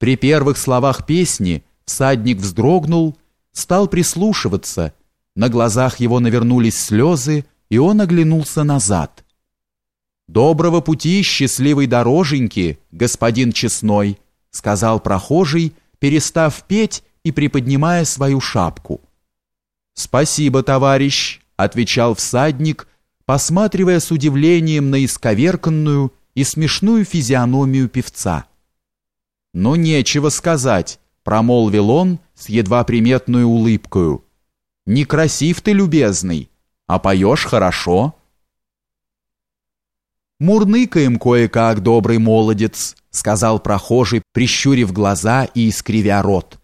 При первых словах песни всадник вздрогнул, стал прислушиваться, на глазах его навернулись слезы, и он оглянулся назад. «Доброго пути, счастливой дороженьки, господин Честной», сказал прохожий, перестав петь и приподнимая свою шапку. «Спасибо, товарищ», отвечал всадник, посматривая с удивлением на исковерканную и смешную физиономию певца. «Ну, нечего сказать», — промолвил он с едва приметной улыбкою. «Некрасив ты, любезный, а поешь хорошо». «Мурныкаем кое-как, добрый молодец», — сказал прохожий, прищурив глаза и искривя рот.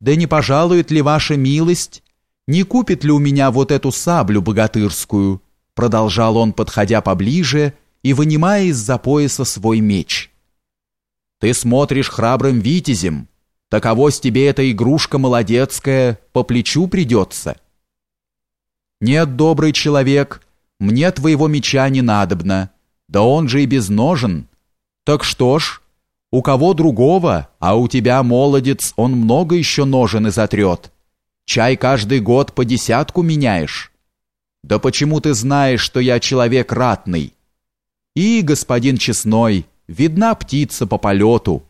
«Да не пожалует ли ваша милость, не купит ли у меня вот эту саблю богатырскую?» Продолжал он, подходя поближе и вынимая из-за пояса свой меч. Ты смотришь храбрым витязем, таковось тебе эта игрушка молодецкая по плечу придется. Нет, добрый человек, мне твоего меча не надобно, да он же и без ножен. Так что ж, у кого другого, а у тебя, молодец, он много еще ножен изотрет. Чай каждый год по десятку меняешь. Да почему ты знаешь, что я человек ратный? И, господин Честной, видна птица по полету.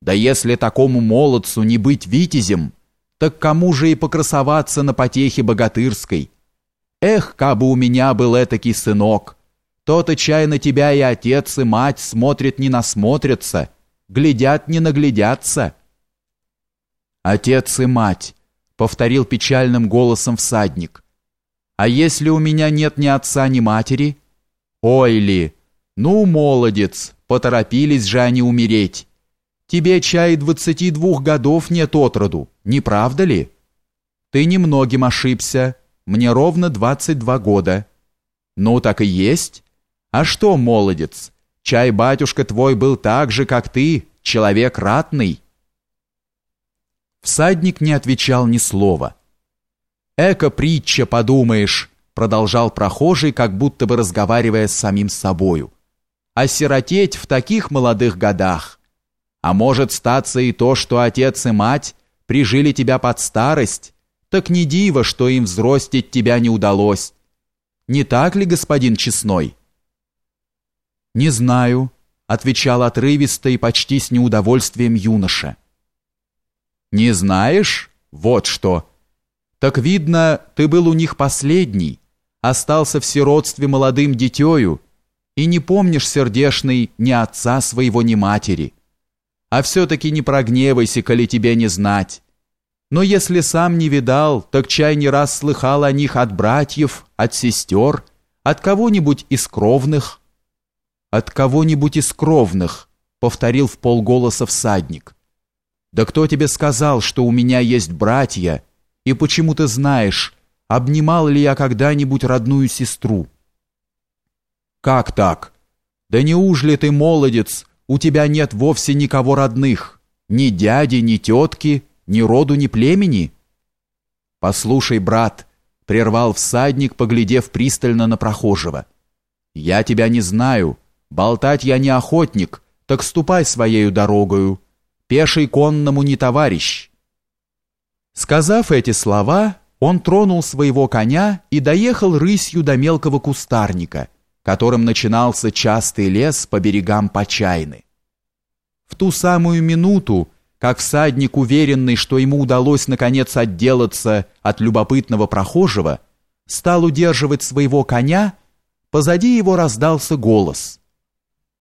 Да если такому молодцу не быть витязем, так кому же и покрасоваться на потехе богатырской? Эх, кабы у меня был этакий сынок! То-то чай на тебя и отец, и мать смотрят не насмотрятся, глядят не наглядятся. Отец и мать, повторил печальным голосом всадник. А если у меня нет ни отца, ни матери? Ой ли, ну, молодец, Поторопились же они умереть. Тебе, чай, двадцати двух годов нет отроду, не правда ли? Ты немногим ошибся, мне ровно двадцать два года. Ну, так и есть. А что, молодец, чай батюшка твой был так же, как ты, человек ратный. Всадник не отвечал ни слова. «Эко притча, подумаешь», продолжал прохожий, как будто бы разговаривая с самим собою осиротеть в таких молодых годах. А может статься и то, что отец и мать прижили тебя под старость, так не диво, что им взростить тебя не удалось. Не так ли, господин Честной? Не знаю, отвечал отрывисто и почти с неудовольствием юноша. Не знаешь? Вот что. Так видно, ты был у них последний, остался в сиротстве молодым дитёю, и не помнишь, сердешный, ни отца своего, ни матери. А все-таки не прогневайся, коли тебе не знать. Но если сам не видал, так чай не раз слыхал о них от братьев, от сестер, от кого-нибудь из кровных. От кого-нибудь из кровных, повторил в полголоса всадник. Да кто тебе сказал, что у меня есть братья, и почему ты знаешь, обнимал ли я когда-нибудь родную сестру? Как так? Да неужели ты молодец, у тебя нет вовсе никого родных, ни дяди, ни тетки, ни роду, ни племени? Послушай, брат, прервал всадник, поглядев пристально на прохожего. Я тебя не знаю, болтать я не охотник, так ступай своею дорогою. Пеший конному не товарищ. Сказав эти слова, он тронул своего коня и доехал рысью до мелкого кустарника — которым начинался частый лес по берегам Почайны. В ту самую минуту, как всадник, уверенный, что ему удалось наконец отделаться от любопытного прохожего, стал удерживать своего коня, позади его раздался голос —